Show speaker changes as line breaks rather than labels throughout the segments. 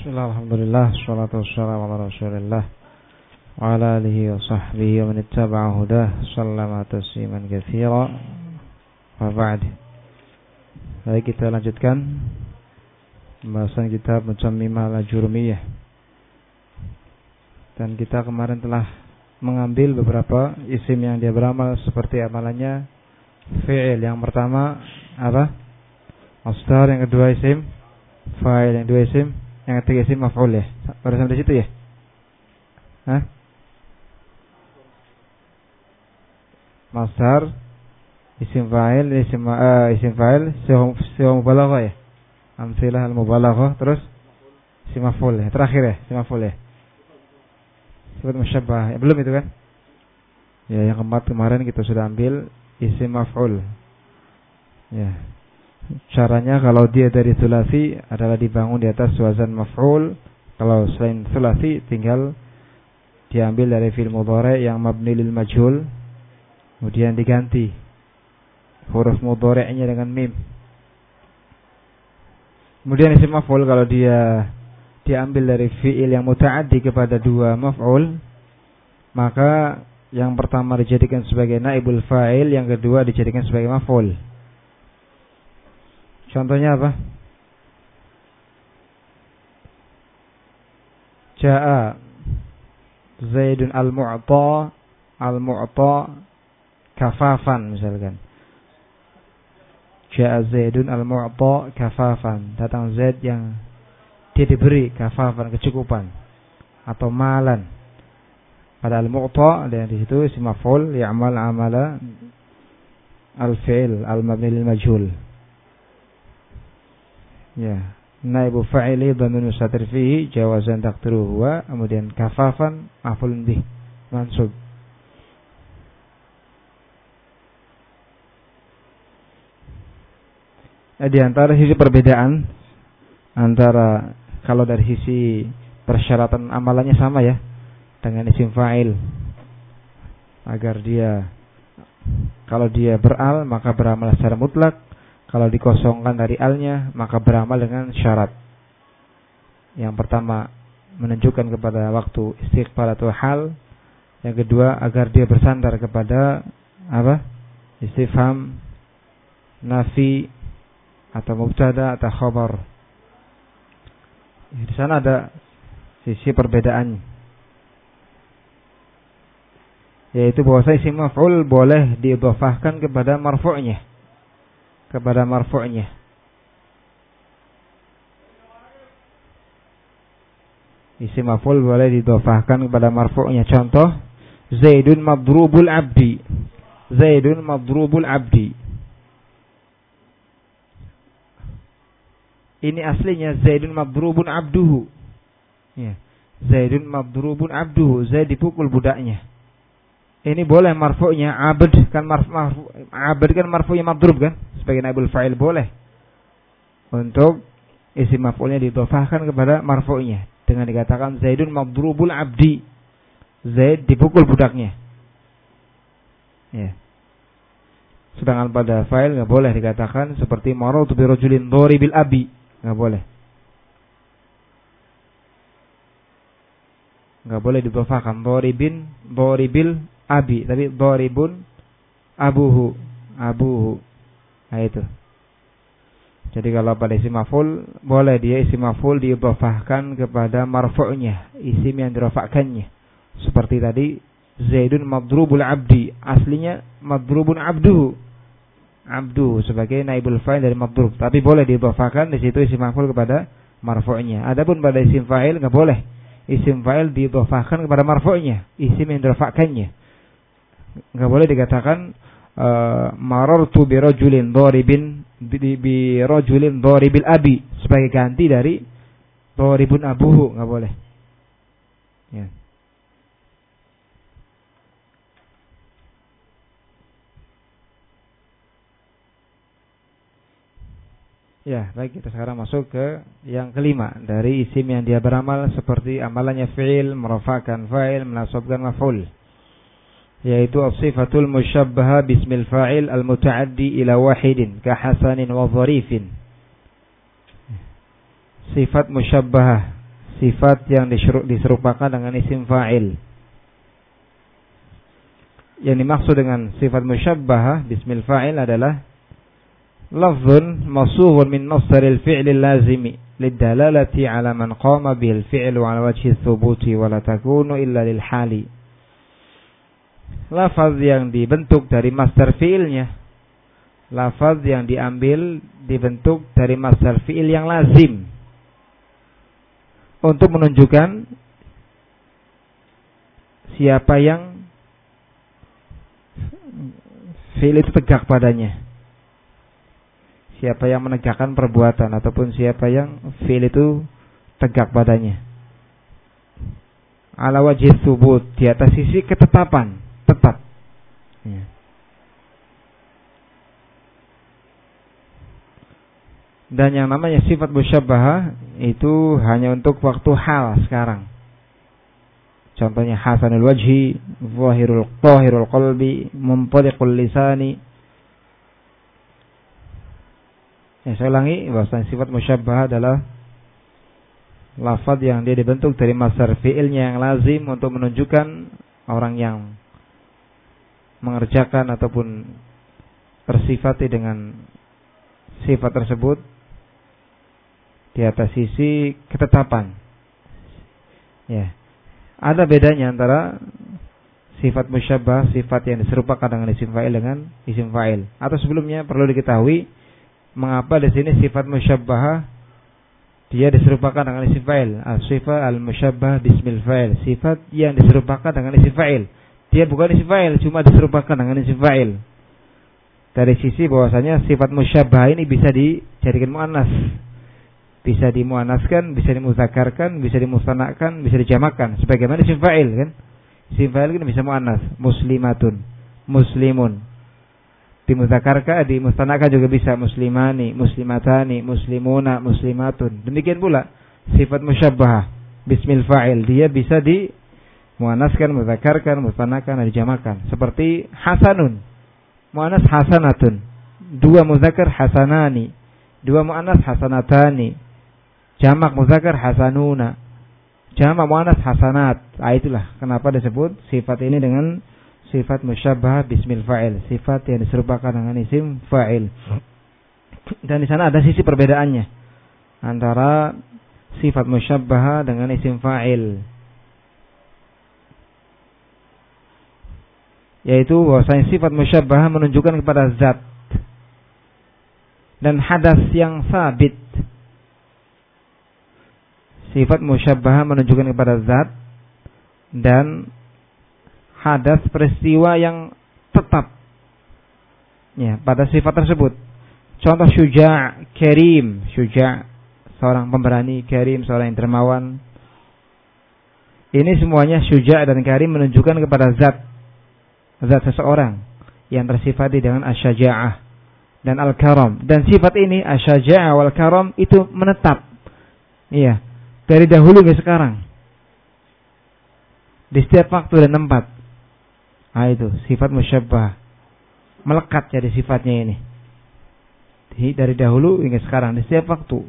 Bismillah, Alhamdulillah, salatu wassalamu ala rasulillah. Wa ala alihi wa sahbihi wa man ittaba'a hudah kathira Wa ba'd. Baik kita lanjutkan Pembahasan kitab Mucammimah ala Jurumiyah Dan kita kemarin telah Mengambil beberapa isim yang dia beramal Seperti amalannya. Fi'il yang pertama Apa? Masdar yang kedua isim. Fa'il yang dua isim yang ketiga isim maf'ul ya. Baru sampai situ ya? Hah? Masdar isim fa'il, isim uh, isim fa'il, siwa mubalaghah ya. Amsilah al-mubalaghah terus isim maf'ul ya. Terakhir ya, isim maf'ul ya. Sifat musyabbah. Ya, belum itu kan? Ya, yang keempat kemarin kita sudah ambil isim maf'ul. Ya. Caranya kalau dia dari sulasi adalah dibangun di atas wazan maf'ul. Kalau selain sulasi tinggal diambil dari fil mudhari yang mabni lil majhul kemudian diganti huruf mudhari'nya dengan mim. Kemudian isim maf'ul kalau dia diambil dari fiil yang muta'addi kepada dua maf'ul maka yang pertama dijadikan sebagai naibul fa'il, yang kedua dijadikan sebagai maf'ul. Contohnya apa? Ja'a Zaidun al-mu'ta al-mu'ta kafafan misalkan. Ja'a Zaidun al-mu'ta kafafan. Datang Zaid yang dia diberi kafafan kecukupan atau malan. Pada al-mu'ta dan di situ isim maf'ul ya'mal amala al-fi'il al-mabni lil majhul. Ya. Naibu fa'ili dhamir mustatir fihi jawazan takdiru huwa kemudian kafafan maf'ulun bih mansub. Nah, di antara sisi perbedaan antara kalau dari sisi persyaratan amalannya sama ya dengan isim fa'il agar dia kalau dia beral maka beramal secara mutlak kalau dikosongkan dari alnya, maka beramal dengan syarat. Yang pertama, menunjukkan kepada waktu istiqbal atau hal. Yang kedua, agar dia bersandar kepada apa? Istifham, nafi, atau mubtada atau khabar. Di sana ada sisi perbedaan. Yaitu bahwa isim maf'ul boleh diidhafahkan kepada marfu'nya kepada marfu'nya. Isim maf'ul boleh didofahkan kepada marfu'nya. Contoh, Zaidun madrubul abdi. Zaidun madrubul abdi. Ini aslinya Zaidun madrubun abduhu. Ya. Zaidun madrubun abduhu. Zaid dipukul budaknya. Ini boleh marfu'nya abd kan marfu abd kan marfu'nya madrub kan? Sebagai naibul fa'il boleh untuk isi maf'ulnya didofahkan kepada marfu'nya dengan dikatakan Zaidun madrubul abdi. Zaid dipukul budaknya. Ya. Sedangkan pada fa'il nggak boleh dikatakan seperti maratu bi rajulin bil abi, nggak boleh. nggak boleh didofahkan doribin doribil abi tapi doribun abuhu abuhu Nah itu. Jadi kalau pada isim maf'ul boleh dia isim maf'ul diidhafahkan kepada marfu'nya, isim yang dirafa'kannya. Seperti tadi Zaidun madrubul abdi, aslinya madrubun abduhu. Abdu sebagai naibul fa'il dari madrub, tapi boleh diidhafahkan di situ isim maf'ul kepada marfu'nya. Adapun pada isim fa'il enggak boleh. Isim fa'il diidhafahkan kepada marfu'nya, isim yang dirafa'kannya. Enggak boleh dikatakan uh, marartu bi rajulin daribin bi rajulin daribil abi. Sebagai ganti dari daribun abuhu nggak boleh. Ya. Ya, baik kita sekarang masuk ke yang kelima. Dari isim yang dia beramal seperti amalannya fi'il, merafakan fa'il, menasabkan maf'ul yaitu as-sifatul musyabbaha bismil fa'il al-muta'addi ila wahidin ka hasanin wa. Sifat musyabbaha sifat yang diserupakan dengan isim fa'il. Yang dimaksud dengan sifat musyabbahah bismil fa'il adalah lafzun masuhun min masdaril fi'lil lazimi lidalalati ala man qama bil fi'lu ala wajhi thubuti wa la takunu illa lil hali. Lafaz yang dibentuk dari masdar fi'ilnya. Lafaz yang diambil dibentuk dari masdar fi'il yang lazim untuk menunjukkan siapa yang fi'il itu tegak padanya. Siapa yang menegakkan perbuatan ataupun siapa yang fi'il itu tegak padanya. Ala wajib subut di atas sisi ketetapan, tetap. Ya. Dan yang namanya sifat musyabbah itu hanya untuk waktu hal sekarang. Contohnya hasanul wajhi, zahirul qahirul qalbi, mumpaliqul lisani. Ya, saya ulangi bahwa sifat musyabbah adalah lafaz yang dia dibentuk dari masar fiilnya yang lazim untuk menunjukkan orang yang mengerjakan ataupun tersifati dengan sifat tersebut di atas sisi ketetapan. Ya. Ada bedanya antara sifat musyabbah, sifat yang diserupakan dengan isim fa'il dengan isim fa'il. Atau sebelumnya perlu diketahui mengapa di sini sifat musyabbah dia diserupakan dengan isim fa'il. As-sifat al-musyabbah bismil fa'il. Sifat yang diserupakan dengan isim fa'il. Dia bukan isim fa'il, cuma diserupakan dengan isim fa'il. Dari sisi bahwasanya sifat musyabbah ini bisa dijadikan muannas bisa dimuanaskan, bisa dimuzakarkan, bisa dimusanakan, bisa dijamakan. Sebagaimana isim fa'il kan? Isim fa'il kan bisa muannas, muslimatun, muslimun. Dimuzakarkan, dimustanakan juga bisa muslimani, muslimatani, muslimuna, muslimatun. Demikian pula sifat musyabbah, bismil fa'il, dia bisa di muanaskan, muzakarkan, mustanakan, dijamakan. Seperti hasanun, muanas hasanatun. Dua muzakar hasanani, dua muanas hasanatani, Jamak muzakkar hasanuna. Jamak muannas hasanat. Ah, itulah kenapa disebut sifat ini dengan sifat musyabbah bismil fa'il, sifat yang diserupakan dengan isim fa'il. Dan di sana ada sisi perbedaannya antara sifat musyabbah dengan isim fa'il. Yaitu bahwasanya sifat musyabbah menunjukkan kepada zat dan hadas yang sabit sifat musyabbah menunjukkan kepada zat dan hadas peristiwa yang tetap ya pada sifat tersebut. Contoh syuja' karim, syuja' seorang pemberani, karim seorang yang dermawan. Ini semuanya syuja' dan karim menunjukkan kepada zat zat seseorang yang tersifati dengan asyaja'ah dan al-karam. Dan sifat ini asyaja'ah wal karam itu menetap. Iya, dari dahulu ke sekarang. Di setiap waktu dan tempat. Nah itu sifat musyabbah. Melekat jadi sifatnya ini. Dari dahulu hingga sekarang di setiap waktu.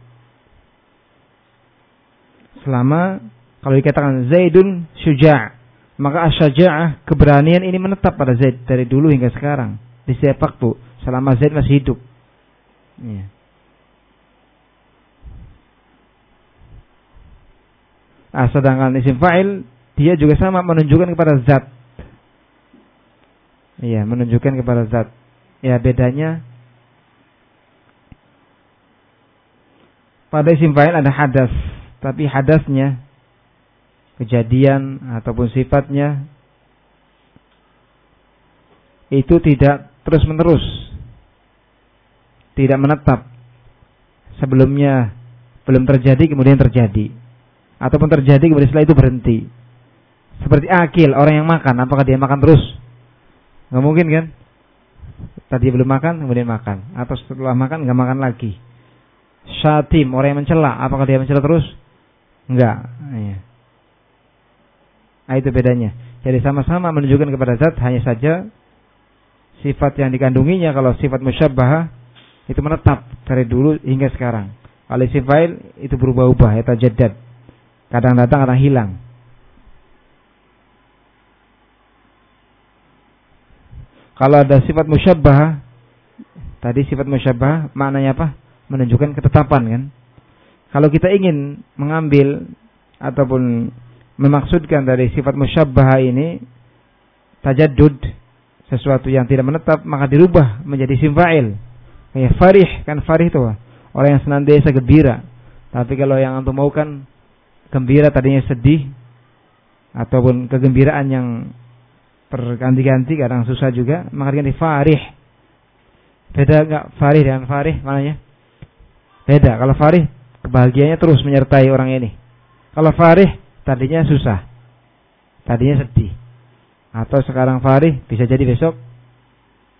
Selama kalau dikatakan Zaidun syuja' maka asyaja'ah keberanian ini menetap pada Zaid dari dulu hingga sekarang di setiap waktu selama Zaid masih hidup. Ya. Nah, sedangkan isim fa'il dia juga sama menunjukkan kepada zat. Iya, menunjukkan kepada zat. Ya, bedanya pada isim fa'il ada hadas, tapi hadasnya kejadian ataupun sifatnya itu tidak terus-menerus. Tidak menetap. Sebelumnya belum terjadi kemudian terjadi ataupun terjadi kemudian setelah itu berhenti. Seperti akil, orang yang makan, apakah dia makan terus? Nggak mungkin kan? Tadi belum makan, kemudian makan. Atau setelah makan, nggak makan lagi. Syatim, orang yang mencela, apakah dia mencela terus? Enggak. Iya. Nah, itu bedanya. Jadi sama-sama menunjukkan kepada zat, hanya saja sifat yang dikandunginya kalau sifat musyabbah itu menetap dari dulu hingga sekarang. Kalau sifat itu berubah-ubah, ya tajaddad Kadang datang, kadang hilang. Kalau ada sifat musyabbah, tadi sifat musyabbah maknanya apa? Menunjukkan ketetapan kan. Kalau kita ingin mengambil ataupun memaksudkan dari sifat musyabbah ini tajaddud sesuatu yang tidak menetap maka dirubah menjadi sim fa'il. Farih kan farih itu orang yang senantiasa gembira. Tapi kalau yang antum mau kan gembira tadinya sedih ataupun kegembiraan yang berganti-ganti kadang susah juga maka diganti farih. Beda enggak farih dengan farih mananya beda. Kalau farih kebahagiaannya terus menyertai orang ini. Kalau farih tadinya susah. Tadinya sedih. Atau sekarang farih bisa jadi besok?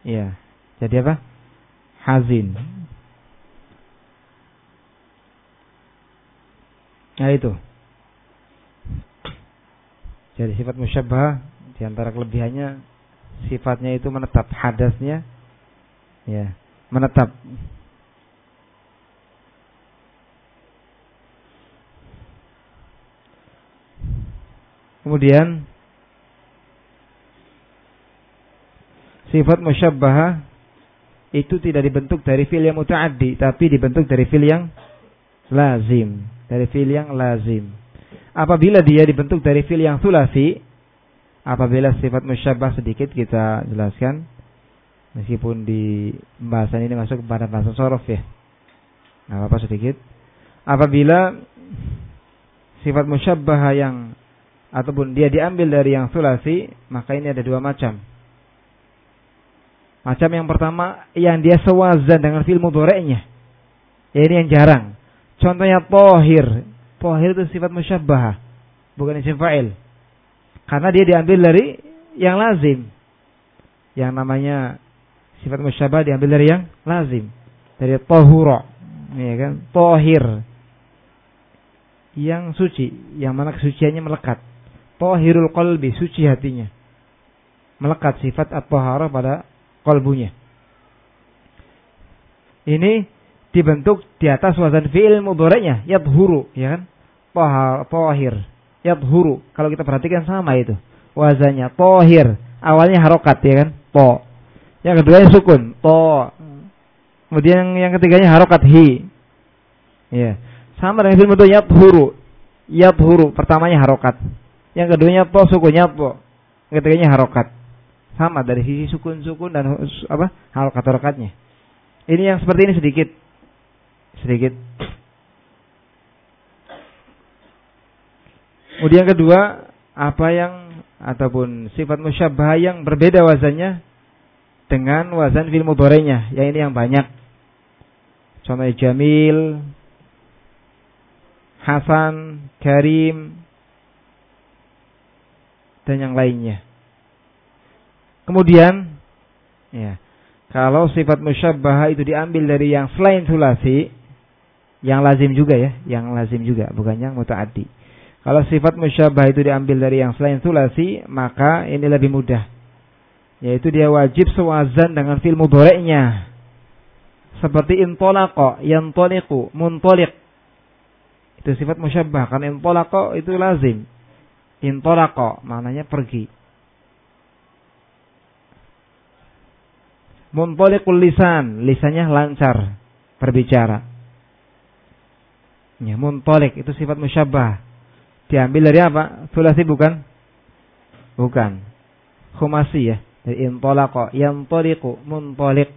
Ya jadi apa? Hazin. Nah itu. Jadi sifat musyabah di antara kelebihannya sifatnya itu menetap. Hadasnya ya menetap Kemudian sifat musyabbah itu tidak dibentuk dari fil yang mutaaddi tapi dibentuk dari fil yang lazim, dari fil yang lazim. Apabila dia dibentuk dari fil yang sulasi, apabila sifat musyabbah sedikit kita jelaskan, meskipun di pembahasan ini masuk kepada bahasa sorof ya. Nah, apa sedikit. Apabila sifat musyabbah yang ataupun dia diambil dari yang sulasi, maka ini ada dua macam. Macam yang pertama yang dia sewazan dengan fil mudhari'nya. Ya ini yang jarang. Contohnya tohir. Tohir itu sifat musyabbah, bukan isim fa'il. Karena dia diambil dari yang lazim. Yang namanya sifat musyabbah diambil dari yang lazim. Dari tohuro. Ya kan? Tohir. Yang suci. Yang mana kesuciannya melekat. Tohirul qalbi. Suci hatinya. Melekat sifat at-tohara pada kolbunya. Ini dibentuk di atas wazan fi'il mudhari'nya yadhuru ya kan? Tahir yadhuru. Kalau kita perhatikan sama itu wazannya tohir awalnya harokat ya kan? To yang keduanya sukun to kemudian yang ketiganya harokat hi. Ya. Sama dengan fi'il mudhari yadhuru. Yadhuru pertamanya harokat yang keduanya to sukunnya to yang ketiganya harokat sama dari sisi sukun-sukun dan apa harokat-harokatnya ini yang seperti ini sedikit sedikit. Kemudian kedua, apa yang ataupun sifat musyabbah yang berbeda wazannya dengan wazan fil mudhari'nya, yang ini yang banyak. Contohnya Jamil, Hasan, Karim, dan yang lainnya. Kemudian, ya, kalau sifat musyabbah itu diambil dari yang selain sulasi, yang lazim juga ya, yang lazim juga, bukan yang mutaaddi. Kalau sifat musyabah itu diambil dari yang selain sulasi, maka ini lebih mudah. Yaitu dia wajib sewazan dengan fil mudhari'nya. Seperti intolaqa, yantoliqu, muntoliq. Itu sifat musyabah. Karena intolaqa itu lazim. Intolaqa, maknanya pergi. Muntoliqul lisan, lisannya lancar berbicara. Ya, muntolik itu sifat musyabbah. Diambil dari apa? Sulasi bukan? Bukan. Khumasi ya. Dari intolaqa, yantoliku, muntolik.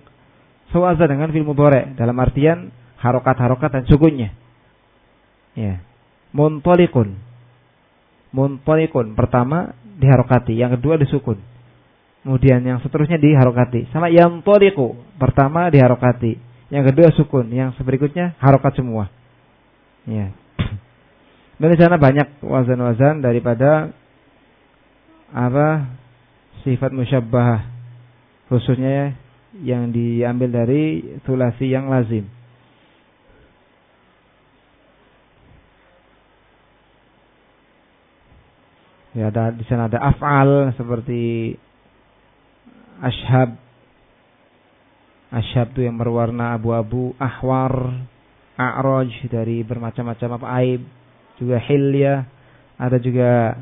Sewasa dengan fil mudhari dalam artian harokat-harokat dan sukunnya. Ya. Muntolikun. Muntolikun. Pertama diharokati, yang kedua disukun. Kemudian yang seterusnya diharokati. Sama yantoliku. Pertama diharokati, yang kedua sukun, yang berikutnya harokat semua. Ya. Dan di sana banyak wazan-wazan daripada apa sifat musyabbah khususnya yang diambil dari tulasi yang lazim. Ya ada di sana ada af'al seperti ashab. Ashab itu yang berwarna abu-abu, ahwar, a'raj dari bermacam-macam apa aib juga hilya, ada juga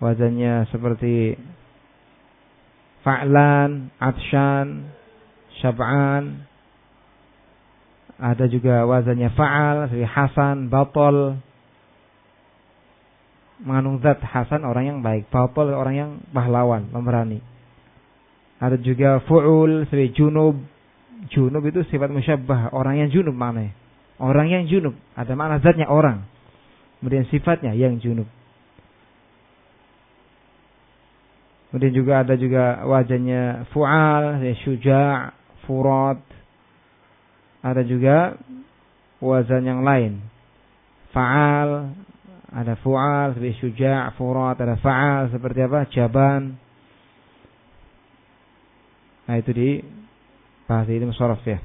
wazannya seperti fa'lan, atshan, syab'an. Ada juga wazannya fa'al, seperti hasan, batol. Mengandung zat hasan orang yang baik, batol orang yang pahlawan, pemberani. Ada juga fu'ul, seperti junub. Junub itu sifat musyabbah, orang yang junub mana? Orang yang junub, ada makna zatnya orang. Kemudian sifatnya yang junub. Kemudian juga ada juga wajahnya fu'al, syuja', furat. Ada juga wazan yang lain. Fa'al, ada fu'al seperti syuja', furat, ada fa'al seperti apa? Jaban. Nah itu di bahasa ini musyaraf ya.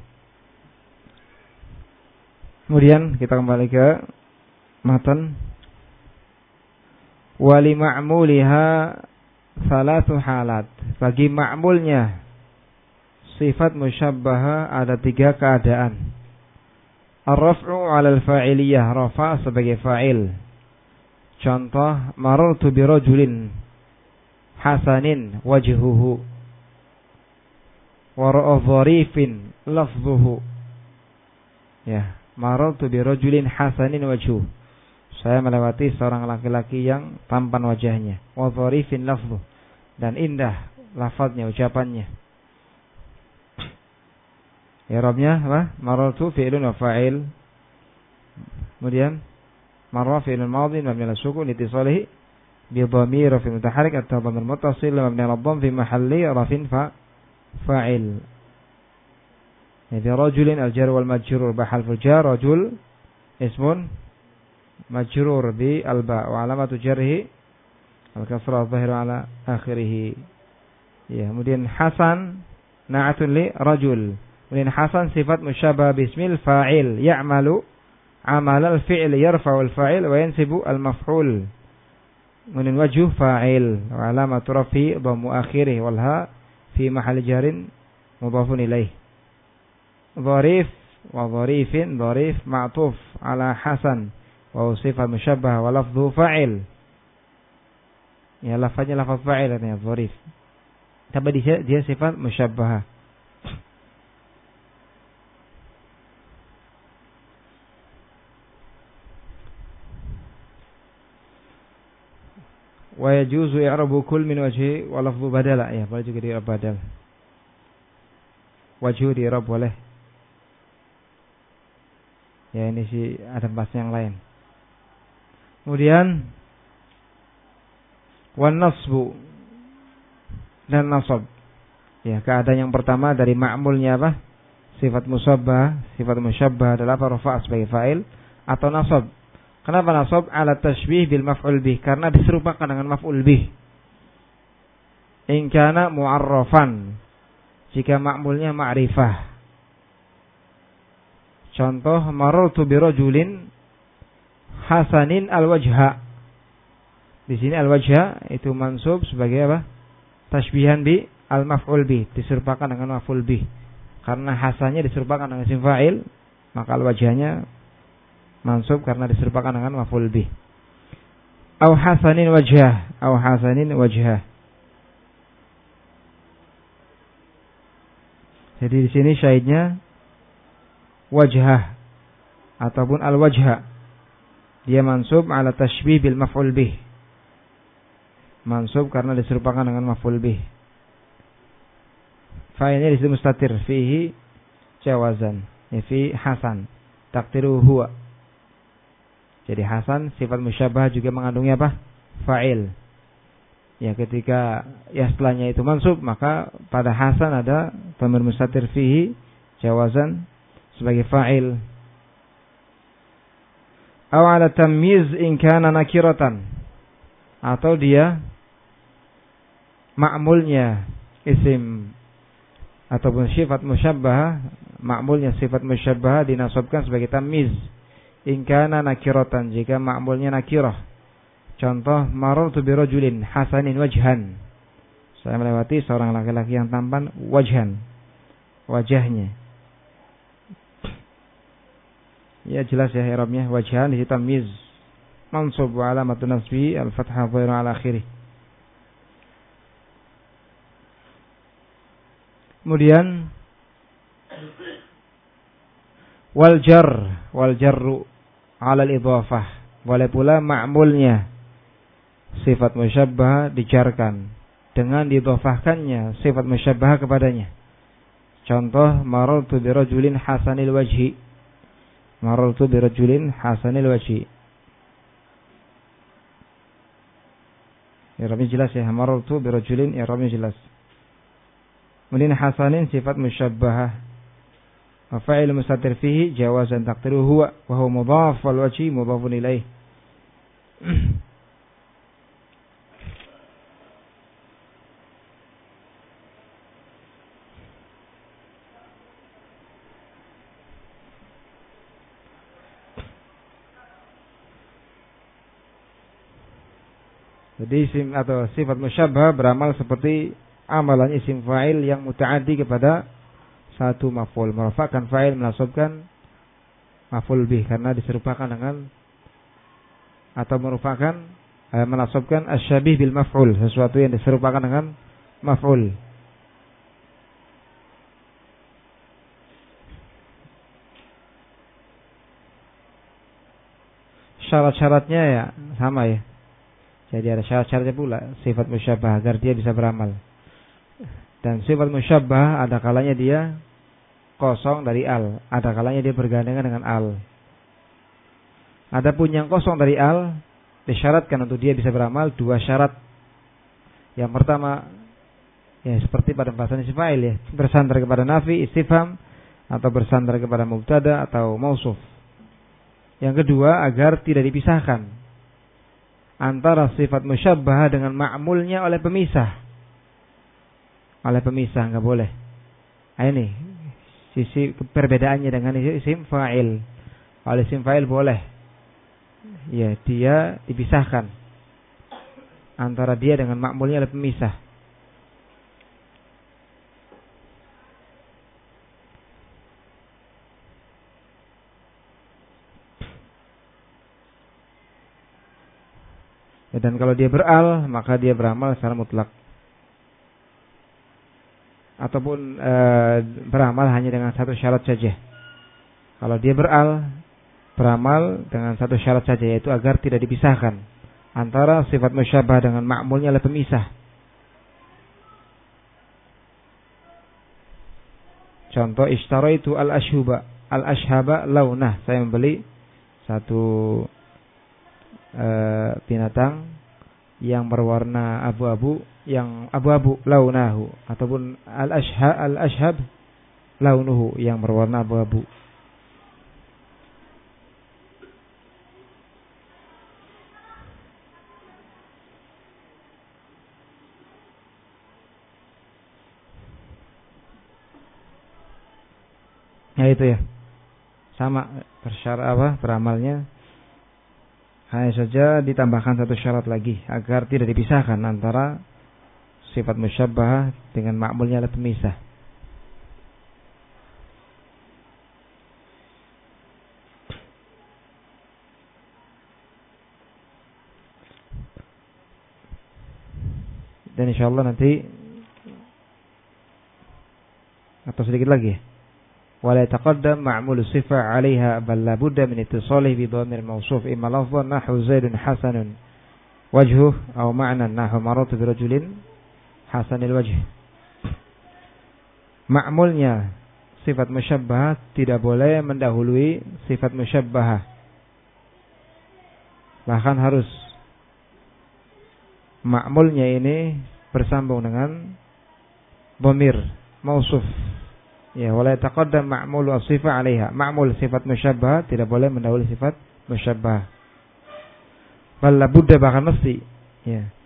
Kemudian kita kembali ke matan wali ma'muliha salatu halat. Bagi ma'mulnya sifat musyabbaha ada tiga keadaan. Ar-raf'u 'ala al-fa'iliyah, rafa sebagai fa'il. Contoh, marartu bi rajulin hasanin wajhuhu wa ra'a dharifin lafdhuhu. Ya, marartu bi rajulin hasanin wajhuhu. Saya melewati seorang laki-laki yang tampan wajahnya wa dharifin lafdhu dan indah lafadznya ucapannya. Ya Robnya apa? Marartu fi'lun wa fa'il. Kemudian marra fi'lun madhi mabni ala sukun litisalihi bi dhamir fi mutaharrik atau dhamir muttasil mabni ala dhamm fi mahalli rafin fa fa'il jadi rajulin al-jar wal majrur bahal fujar rajul ismun majrur bi alba wa alamatu jarhi al kasrah zahir ala akhirih ya kemudian hasan na'atun li rajul kemudian hasan sifat musyabah bismil fa'il ya'malu amal al fi'l yarfa'u al fa'il wa yansibu al maf'ul kemudian wajh fa'il wa alamatu rafi dhammu akhirih wal ha fi mahal jarin mudhafun ilaih dharif wa dharifin dharif ma'tuf ala hasan wa sifat musyabbah wa lafdhu fa'il. Ya lafaznya lafaz fa'il artinya dharif. Tapi dia dia sifat musyabbah. Wa yajuzu i'rabu kull min wajhi wa lafdhu badala. Ya, boleh juga di badal. Wajhu di i'rab boleh. Ya ini sih ada bahas yang lain. Kemudian wan nasbu dan nasab. Ya, keadaan yang pertama dari ma'mulnya apa? Sifat musabbah, sifat musyabbah adalah apa? Rafa' sebagai fa'il atau nasab. Kenapa nasab? Ala tashbih bil maf'ul bih. Karena diserupakan dengan maf'ul bih. In kana mu'arrafan. Jika ma'mulnya ma'rifah. Contoh, marartu bi rajulin hasanin al-wajha. Di sini al-wajha itu mansub sebagai apa? Tasbihan bi al-maf'ul bi, diserupakan dengan maf'ul bi. Karena hasannya diserupakan dengan isim fa'il, maka al-wajhanya mansub karena diserupakan dengan maf'ul bi. Au hasanin wajah, au hasanin wajah. Jadi di sini syahidnya wajah ataupun al-wajha dia mansub ala tashbih bil maf'ul bih. Mansub karena diserupakan dengan maf'ul bih. Fa'ilnya di situ mustatir fihi jawazan. Ya, fi hasan. Takdiru huwa. Jadi hasan sifat musyabah juga mengandungnya apa? Fa'il. Ya ketika ya setelahnya itu mansub maka pada hasan ada pemir mustatir fihi jawazan sebagai fa'il Aw ala tamyiz in kana nakiratan. Atau dia ma'mulnya isim ataupun sifat musyabbah ma'mulnya sifat musyabbah dinasabkan sebagai tamyiz in kana nakiratan jika ma'mulnya nakirah. Contoh marartu bi rajulin hasanin wajhan. Saya melewati seorang laki-laki yang tampan wajhan. Wajahnya. Ya jelas ya Arabnya wajahan di tamyiz. mansub wa alamatu nasbi al-fathah dhahir ala akhirih. Kemudian wal jar wal jarru ala al-idhafah. Boleh pula ma'mulnya sifat musyabbah dijarkan dengan didhafahkannya sifat musyabbah kepadanya. Contoh marartu bi rajulin hasanil wajhi. Marartu bi rajulin hasanil wajhi. I'rabnya jelas ya. Marartu bi rajulin i'rabnya jelas. Kemudian hasanin sifat musyabbahah. Fa'il mustatir fihi jawazan taqdiru huwa wa huwa mudhaf wal wajhi mudhafun ilaih. Jadi isim atau sifat musyabbah beramal seperti amalan isim fa'il yang muta'addi kepada satu maf'ul. Merafakkan fa'il menasabkan maf'ul bih karena diserupakan dengan atau merupakan eh, menasabkan asyabih bil maf'ul, sesuatu yang diserupakan dengan maf'ul. Syarat-syaratnya ya sama ya. Jadi ada syarat-syaratnya pula sifat musyabah agar dia bisa beramal. Dan sifat musyabah ada kalanya dia kosong dari al, ada kalanya dia bergandengan dengan al. Adapun yang kosong dari al disyaratkan untuk dia bisa beramal dua syarat. Yang pertama ya seperti pada bahasan fa'il ya, bersandar kepada nafi, istifham atau bersandar kepada mubtada atau mausuf. Yang kedua agar tidak dipisahkan antara sifat musyabbah dengan ma'mulnya oleh pemisah. Oleh pemisah nggak boleh. Nah, ini sisi perbedaannya dengan isim fa'il. Oleh isim fa'il boleh. Ya, dia dipisahkan antara dia dengan makmulnya oleh pemisah. Ya, dan kalau dia beral, maka dia beramal secara mutlak. Ataupun e, beramal hanya dengan satu syarat saja. Kalau dia beral, beramal dengan satu syarat saja yaitu agar tidak dipisahkan antara sifat musyabah dengan makmulnya oleh pemisah. Contoh ishtara itu al-ashhuba, al-ashhaba launah. Saya membeli satu e, binatang yang berwarna abu-abu yang abu-abu launahu. Ataupun al ashha al ashhab launuhu yang berwarna abu-abu. Ya itu ya. Sama bersyarat apa beramalnya hanya saja ditambahkan satu syarat lagi agar tidak dipisahkan antara sifat musyabbah dengan makmulnya oleh pemisah. Dan insya Allah nanti atau sedikit lagi ya. ولا يتقدم معمول الصفة عليها بل لابد من اتصاله بضمير الموصوف إما لفظا نحو زيد حسن وجهه أو معنى نحو مررت برجل hasanil wajh. Ma'mulnya sifat musyabbah tidak boleh mendahului sifat musyabbah. Bahkan harus ma'mulnya ini bersambung dengan bomir mausuf. Ya, wala taqaddam ma'mul wa sifat 'alaiha. Ma'mul sifat musyabbah tidak boleh mendahului sifat musyabbah. Bal budda bahkan mesti. Ya.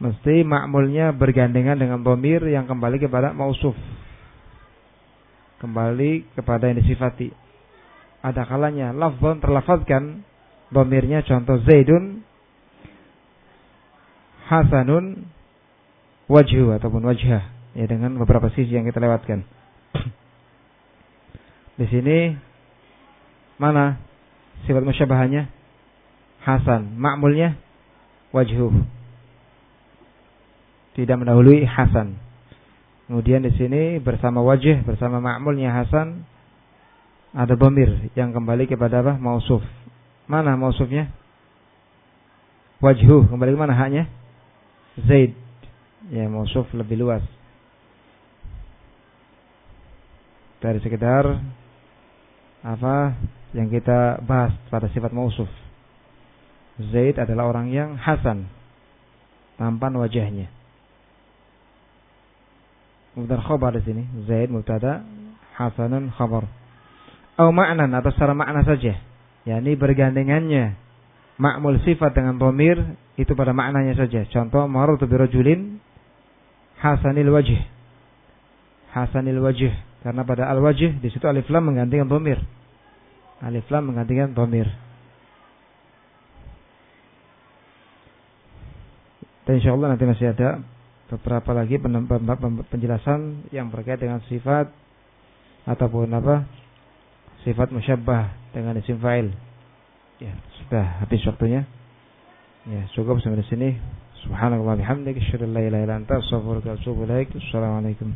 Mesti ma'mulnya bergandengan dengan bomir yang kembali kepada mausuf. Kembali kepada yang disifati. Ada kalanya lafzon terlafazkan bomirnya contoh Zaidun Hasanun wajhu ataupun wajhah ya dengan beberapa sisi yang kita lewatkan. Di sini mana sifat musyabahannya? hasan. Ma'mulnya wajhu. Tidak mendahului hasan. Kemudian di sini bersama wajah, bersama ma'mulnya hasan ada bomir yang kembali kepada apa? Mausuf. Mana mausufnya? Wajhu. Kembali ke mana haknya? Zaid. Ya, mausuf lebih luas. Dari sekedar apa yang kita bahas pada sifat mausuf. Zaid adalah orang yang hasan. Tampan wajahnya. Mubtada khabar di sini. Zaid mubtada, hasanun khabar. Atau makna atau secara makna saja. yakni bergandengannya makmul sifat dengan bomir itu pada maknanya saja. Contoh maratu birajulin hasanil wajh. Hasanil wajh karena pada al wajh di situ alif lam menggantikan bomir. Alif lam menggantikan bomir. Dan insya Allah nanti masih ada beberapa lagi penjelasan yang berkait dengan sifat ataupun apa sifat musyabbah dengan isim fa'il. Ya, sudah habis waktunya. Ya, cukup sampai di sini. Subhanallah bihamdika asyhadu an la ilaha illa anta astaghfiruka wa atubu ilaik. Assalamualaikum.